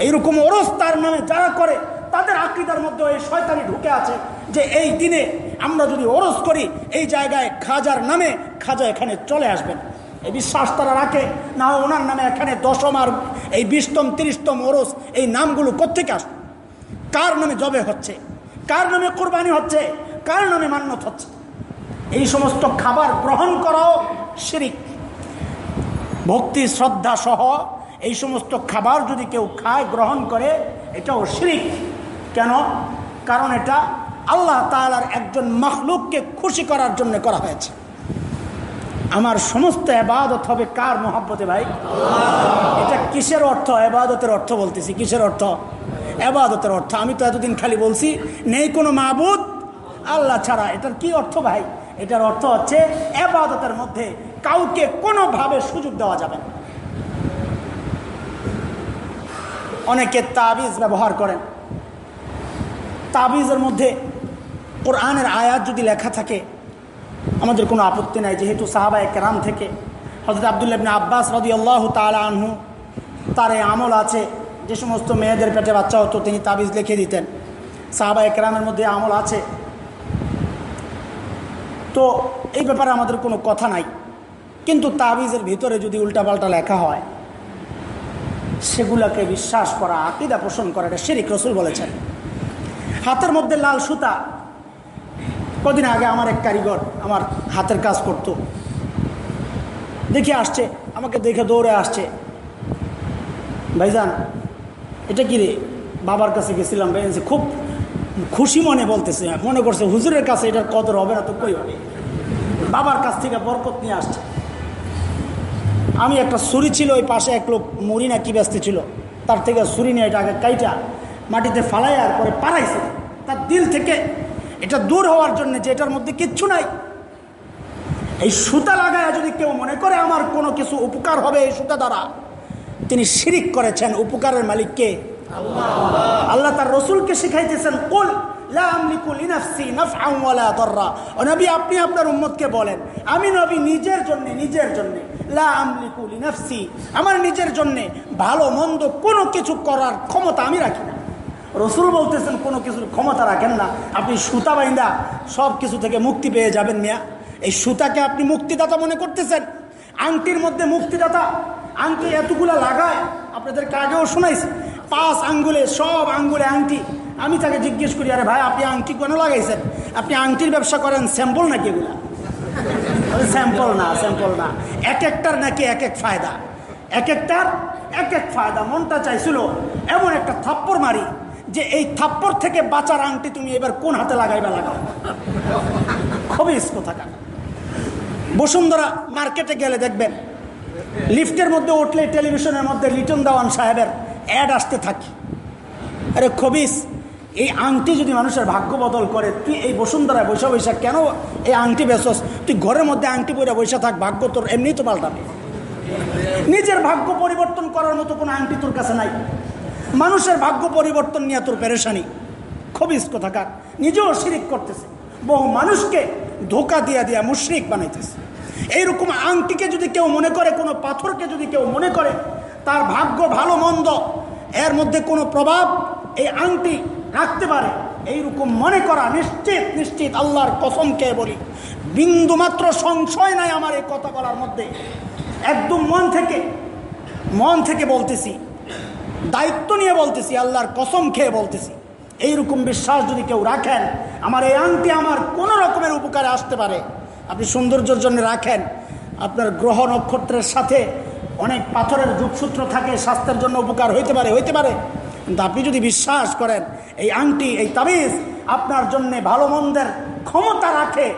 এইরকম ওরস তার নামে যারা করে তাদের আকৃতার মধ্যে এই শয়তানি ঢুকে আছে যে এই দিনে আমরা যদি ওরস করি, এই জায়গায় খাজার নামে খাজা এখানে চলে আসবেন। এই বিশ্বাস তারা রাখে, না ওনার নামে এখানে দশম আর এই বিশতম, তিরিশতম ওরস, এই নামগুলো কোথেকে আসবে? কার নামে জবে হচ্ছে? কার নামে কোরবানি হচ্ছে? কার নামে মান্যত হচ্ছে? এই সমস্ত খাবার গ্রহণ করাও শিরিক। ভক্তি, শ্রদ্ধা সহ এই সমস্ত খাবার যদি কেউ খায়, গ্রহণ করে, এটাও শিরিক। কেন? কারণ এটা আল্লাহ তালার একজন মখলুককে খুশি করার জন্য করা হয়েছে। আমার সমস্ত এবাদত হবে কার মহাব্বতে ভাই? এটা কিসের অর্থ? এবাদতের অর্থ বলতেছি। কিসের অর্থ? এবাদতের অর্থ। আমি তো এতদিন খালি বলছি, নেই কোনো মাহবুদ আল্লাহ ছাড়া। এটার কি অর্থ ভাই? এটার অর্থ হচ্ছে এবাদতের মধ্যে কাউকে কোনোভাবে সুযোগ দেওয়া যাবে না। অনেকে তাবিজ ব্যবহার করেন। তাবিজের মধ্যে কোরআনের আয়াত যদি লেখা থাকে, আমাদের কোনো আপত্তি নাই। যেহেতু সাহাবা একরাম থেকে হজরত আবদুল্লাবিন আব্বাস রদি আল্লাহ তালা আনহু, তার এই আমল আছে, যে সমস্ত মেয়েদের পেটে বাচ্চা হতো, তিনি তাবিজ লিখে দিতেন। সাহাবা একরামের মধ্যে আমল আছে। তো এই ব্যাপারে আমাদের কোনো কথা নাই। কিন্তু তাবিজের ভিতরে যদি উল্টাপাল্টা লেখা হয়, সেগুলোকে বিশ্বাস করা, আকিদা পোষণ করা, এটা শেরিক রসুল বলেছেন। হাতের মধ্যে লাল সুতা। কদিন আগে আমার এক কারিগর আমার হাতের কাজ করত। দেখে আসছে, আমাকে দেখে দৌড়ে আসছে। ভাইজান, এটা কি রে? বাবার কাছে গেছিলাম ভাই খুব খুশি মনে বলতেছে, মনে করছে, হুজুরের কাছে এটার কদর হবে না তো কই হবে? বাবার কাছ থেকে বরকত নিয়ে আসছে। আমি একটা ছুরি ছিল, ওই পাশে এক লোক মুড়ি না কি ব্যস্ত ছিল, তার থেকে ছুরি নিয়ে এটা আগে কাইটা মাটিতে ফালাই আর পরে পাড়াইছে তার দিল থেকে এটা দূর হওয়ার জন্য যে এটার মধ্যে কিচ্ছু নাই। এই সুতা লাগায় যদি কেউ মনে করে আমার কোনো কিছু উপকার হবে এই সুতা দ্বারা, তিনি শিরিক করেছেন উপকারের মালিককে। আল্লাহ তার রসুলকে শিখাইতেছেন, কুল আপনি আপনার বলেন, আমি নবী নিজের জন্য নিজের জন্য আমার নিজের জন্য ভালো মন্দ কোনো কিছু করার ক্ষমতা আমি রাখি না। রসুল বলতেছেন, কোনো কিছুর ক্ষমতা রাখেন না। আপনি সুতা বাইন্দা সব কিছু থেকে মুক্তি পেয়ে যাবেন মিয়া। এই সুতাকে আপনি মুক্তিদাতা মনে করতেছেন? আংটির মধ্যে মুক্তিদাতা। আংটি এতগুলা লাগায়, আপনাদেরকে আগেও শোনাইছে, পাঁচ আঙ্গুলে, সব আঙ্গুলে আংটি। আমি তাকে জিজ্ঞেস করি, আরে ভাই, আপনি আংটি কেন লাগাইছেন? আপনি আংটির ব্যবসা করেন, স্যাম্পল নাকি এগুলা? স্যাম্পল না স্যাম্পল না। এক একটার নাকি এক এক ফায়দা। এক একটার এক এক ফায়দা। মনটা চাইছিল, এমন একটা থাপ্পড় মারি যে এই থাপ্পড় থেকে বাঁচার আংটি তুমি এবার কোন হাতে লাগাইবা লাগাও? খুবই কোথাকার। বসুন্ধরা মার্কেটে গেলে দেখবেন, লিফটের মধ্যে উঠলে টেলিভিশনের মধ্যে লিটন দেওয়ান সাহেবের অ্যাড আসতে থাকি। আরে খবিস এই আংটি যদি মানুষের ভাগ্য বদল করে, তুই এই বসুন্ধরায় বৈশা বৈশা কেন এই আংটি বেসস তুই ঘরের মধ্যে আংটি পরে বৈশা থাক, ভাগ্য তোর এমনি তো পাল্টাবে। নিজের ভাগ্য পরিবর্তন করার মতো কোনো আংটি তোর কাছে নাই। মানুষের ভাগ্য পরিবর্তন নিয়ে তোর পেরেশানি। খবিস কোথাকার? নিজেও শিরিক করতেছে। বহু মানুষকে ধোকা দিয়া দিয়া মুশরিক বানাইতেছে। এইরকম আংটিকে যদি কেউ মনে করে, কোনো পাথরকে যদি কেউ মনে করে, তার ভাগ্য ভালো মন্দ, এর মধ্যে কোনো প্রভাব এই আংটি রাখতে পারে। এইরকম মনে করা নিশ্চিত নিশ্চিত আল্লাহর কসমকে বলি। বিন্দু মাত্র সংশয় নাই আমার এই কথা বলার মধ্যে। একদম মন থেকে মন থেকে বলতেছি দায়িত্ব নিয়ে বলতেছি, আল্লাহর কসম খেয়ে বলতেছি। এইরকম বিশ্বাস যদি কেউ রাখেন, আমার এই আংটি আমার কোনো রকমের উপকারে আসতে পারে। আপনি সৌন্দর্যের জন্য রাখেন। আপনার গ্রহ নক্ষত্রের সাথে অনেক পাথরের যুগসূত্র থাকে, স্বাস্থ্যের জন্য উপকার হইতে পারে হইতে পারে। কিন্তু আপনি যদি বিশ্বাস করেন, এই আংটি, এই তাবিজ আপনার জন্য ভালো মন্দের ক্ষমতা রাখে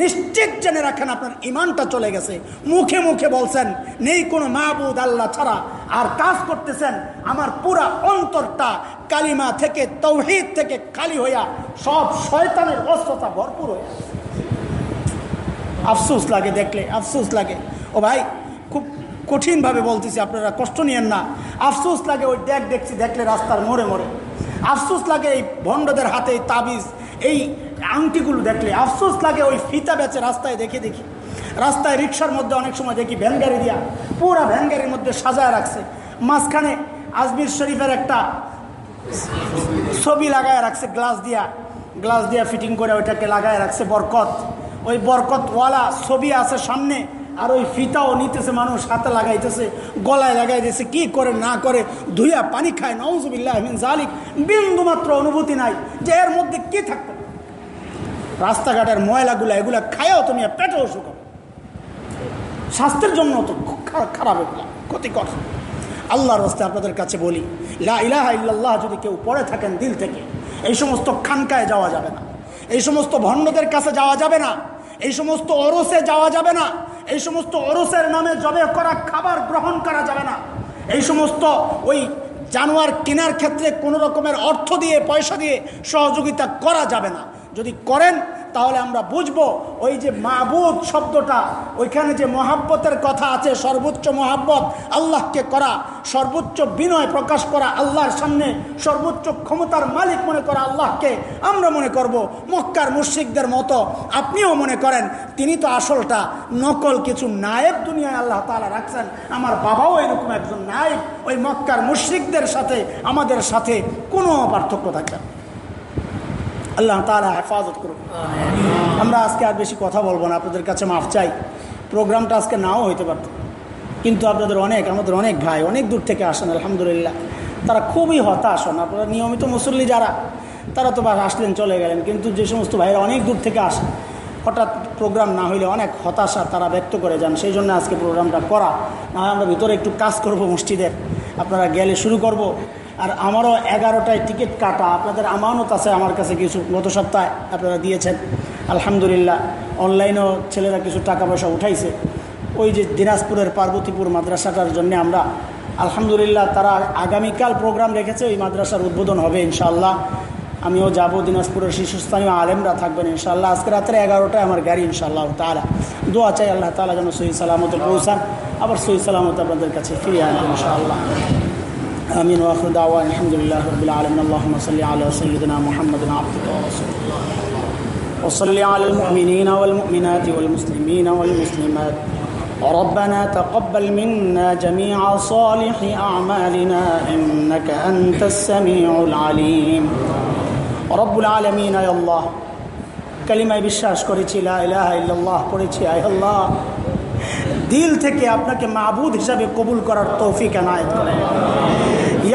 নিশ্চিত জেনে রাখেন আপনার ইমানটা চলে গেছে। মুখে মুখে বলছেন, নেই কোনো মাহবুদ আল্লাহ ছাড়া। আর কাজ করতেছেন আমার পুরা অন্তরটা কালিমা থেকে, তৌহিদ থেকে খালি হইয়া সব শয়তানের অস্ত্রতা ভরপুর হয়ে আফসোস লাগে দেখলে, আফসোস লাগে। ও ভাই, খুব কঠিনভাবে বলতেছি, আপনারা কষ্ট নিয়েন না। আফসোস লাগে ওই দেখ দেখছি, দেখলে রাস্তার মোড়ে মোড়ে। আফসোস লাগে এই ভণ্ডদের হাতে তাবিজ, এই আংটিগুলো দেখলে আফসোস লাগে ওই ফিতা বেচে রাস্তায় দেখে দেখি। রাস্তায় রিক্সার মধ্যে অনেক সময় দেখি ভ্যান গাড়ি দিয়া পুরা ভ্যান গাড়ির মধ্যে সাজায় রাখছে। মাঝখানে আজমির শরীফের একটা ছবি লাগায় রাখছে, গ্লাস দিয়া। গ্লাস দিয়া ফিটিং করে ওইটাকে লাগায় রাখছে, বরকত। ওই বরকতওয়ালা ছবি আছে সামনে, আর ওই ফিতাও নিতেছে মানুষ, হাতে লাগাইতেছে, গলায় লাগাই দিয়েছে কি করে না করে, ধুইয়া পানি খায় নওজুবিল্লাহ জালিক বিন্দু মাত্র অনুভূতি নাই যে এর মধ্যে কি থাকতে রাস্তাঘাটের ময়লাগুলা, এগুলা খায়ও তুমি পেটেও শুকো স্বাস্থ্যের জন্য তো খারাপ এগুলা, ক্ষতিকর। আল্লাহর রাস্তায় আপনাদের কাছে বলি, লা যদি কেউ পড়ে থাকেন দিল থেকে, এই সমস্ত খানকায় যাওয়া যাবে না। এই সমস্ত ভণ্ডদের কাছে যাওয়া যাবে না। এই সমস্ত অরসে যাওয়া যাবে না। এই সমস্ত অরসের নামে জবে করা খাবার গ্রহণ করা যাবে না। এই সমস্ত ওই জানোয়ার কেনার ক্ষেত্রে কোনো রকমের অর্থ দিয়ে, পয়সা দিয়ে সহযোগিতা করা যাবে না। যদি করেন, তাহলে আমরা বুঝব ওই যে মাহবুদ শব্দটা, ওইখানে যে মহাব্বতের কথা আছে, সর্বোচ্চ মহাব্বত, আল্লাহকে করা, সর্বোচ্চ বিনয় প্রকাশ করা, আল্লাহর সামনে সর্বোচ্চ ক্ষমতার মালিক মনে করা আল্লাহকে আমরা মনে করব, মক্কার মুশ্রিকদের মতো। আপনিও মনে করেন, তিনি তো আসলটা নকল কিছু নায়েব দুনিয়ায় আল্লাহ তালা রাখছেন। আমার বাবাও এরকম একজন নায়েব। ওই মক্কার মুশ্রিকদের সাথে, আমাদের সাথে কোনো পার্থক্য থাকবে আল্লাহ তালা হেফাজত করুন আমরা আজকে আর বেশি কথা বলব না, আপনাদের কাছে মাফ চাই। প্রোগ্রামটা আজকে নাও হইতে পারত। কিন্তু আপনাদের অনেক, আমাদের অনেক ভাই অনেক দূর থেকে আসেন, আলহামদুলিল্লাহ। তারা খুবই হতাশ হন। আপনারা নিয়মিত মুসল্লি যারা, তারা তো বা আসলেন, চলে গেলেন। কিন্তু যে সমস্ত ভাইরা অনেক দূর থেকে আসেন, হঠাৎ প্রোগ্রাম না হইলে অনেক হতাশা তারা ব্যক্ত করে যান। সেই জন্য আজকে প্রোগ্রামটা করা। না আমরা ভিতরে একটু কাজ করব মসজিদের। আপনারা গেলে শুরু করব। আর আমারও এগারোটায় টিকিট কাটা। আপনাদের আমানত আছে আমার কাছে কিছু। গত সপ্তাহে আপনারা দিয়েছেন। আলহামদুলিল্লাহ, অনলাইনেও ছেলেরা কিছু টাকা পয়সা উঠাইছে। ওই যে দিনাজপুরের পার্বতীপুর মাদ্রাসাটার জন্য আমরা আলহামদুলিল্লাহ তারা আগামীকাল প্রোগ্রাম রেখেছে ওই মাদ্রাসার উদ্বোধন হবে ইনশাআল্লাহ। আমিও যাব দিনাজপুরের শীর্ষস্থানীয় আলেমরা থাকবেন ইনশাআল্লাহ। আজকে রাত্রে এগারোটায় আমার গাড়ি ইনশাআল্লাহ তালা দোয়া চাই আল্লাহ তালা যেন সহি সালামতে পৌঁছান। আবার সহি সালামত আপনাদের কাছে ফিরে আসবেন ইনশাআল্লাহ। آمين وآخر دعوانا الحمد لله رب العالمين اللهم صل على سيدنا محمد عبدك ورسولك وصل على المؤمنين والمؤمنات والمسلمين والمسلمات ربنا تقبل منا جميع صالح أعمالنا إنك أنت السميع العليم رب العالمين يا الله কালিমায় বিশ্বাস করেছি লা ইলাহা ইল্লাল্লাহ পড়েছি আয় আল্লাহ দিল থেকে আপনাকে মাহবুদ হিসাবে কবুল করার তৌফিক এনায়ত করেন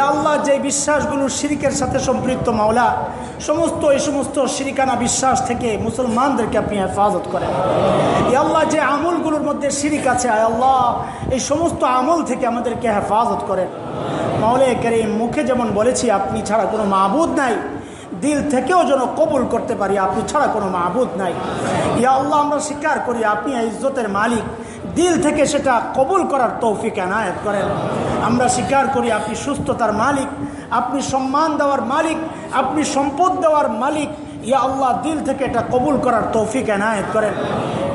আল্লাহ, যে বিশ্বাসগুলো শিরিকের সাথে সম্পৃক্ত মাওলা, সমস্ত, এই সমস্ত শিরিকানা বিশ্বাস থেকে মুসলমানদেরকে আপনি হেফাজত করেন। ইয়া আল্লাহ, যে আমলগুলোর মধ্যে শিরিক আছে আয় আল্লাহ, এই সমস্ত আমল থেকে আমাদেরকে হেফাজত করেন। মাওলে করিম, মুখে যেমন বলেছি, আপনি ছাড়া কোনো মাহবুদ নাই। দিল থেকেও যেন কবুল করতে পারি, আপনি ছাড়া কোনো মাহবুদ নাই। ইয়া আল্লাহ, আমরা স্বীকার করি, আপনি ইজ্জতের মালিক। দিল থেকে সেটা কবুল করার তৌফিক এনায়ত করেন। আমরা স্বীকার করি আপনি সুস্থতার মালিক, আপনি সম্মান দেওয়ার মালিক, আপনি সম্পদ দেওয়ার মালিক। ইয়া আল্লাহ, দিল থেকে এটা কবুল করার তৌফিক এনায়ত করেন।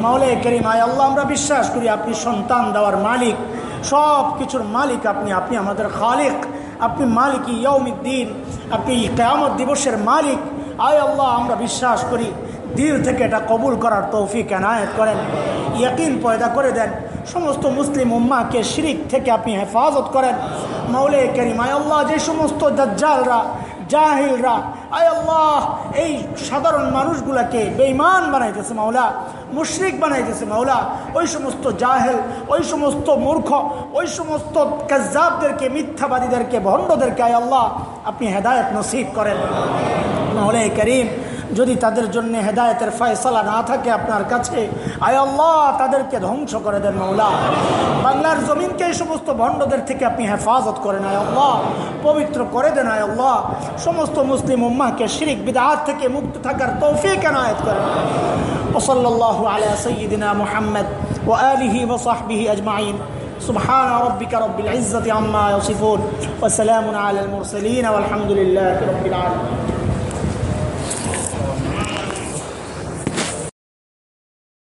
মাওলে করিম, আয় আল্লাহ, আমরা বিশ্বাস করি আপনি সন্তান দেওয়ার মালিক। সব কিছুর মালিক আপনি আপনি আমাদের খালিক। আপনি মালিক ইয়ৌমিদ্দিন আপনি কেয়ামত দিবসের মালিক। আয় আল্লাহ, আমরা বিশ্বাস করি দিল থেকে এটা কবুল করার তৌফিক এনায়ত করেন। ইয়াকিন পয়দা করে দেন। সমস্ত মুসলিম উম্মাকে শিরিক থেকে আপনি হেফাজত করেন। মৌলে করিম আয় আল্লাহ, যে সমস্ত দাজ্জালরা, জাহিলরা, আয় আল্লাহ, এই সাধারণ মানুষগুলাকে বেইমান বানাইতেছে মাওলা, মুশরিক বানাইতেছে মাওলা। ওই সমস্ত জাহেল, ওই সমস্ত মূর্খ, ওই সমস্ত কাজাবদেরকে মিথ্যাবাদীদেরকে, ভণ্ডদেরকে, আয় আল্লাহ, আপনি হেদায়ত নসিব করেন। মাওলা করিম যদি তাদের জন্য হেদায়তের ফয়সলা না থাকে আপনার কাছে আয় আল্লাহ তাদেরকে ধ্বংস করে দেন মৌলা বাংলার জমিনকে এই সমস্ত ভণ্ডদের থেকে আপনি হেফাজত করেন আয় আল্লাহ পবিত্র করে দেন আয় আল্লাহ সমস্ত মুসলিম উম্মাকে শিরিক বিদাহাত থেকে মুক্ত থাকার তৌফিক এনায়ত করেন وصلى الله على سيدنا محمد وآله وصحبه أجمعين سبحان ربك رب العزة عما يصفون وسلام على المرسلين والحمد لله رب العالمين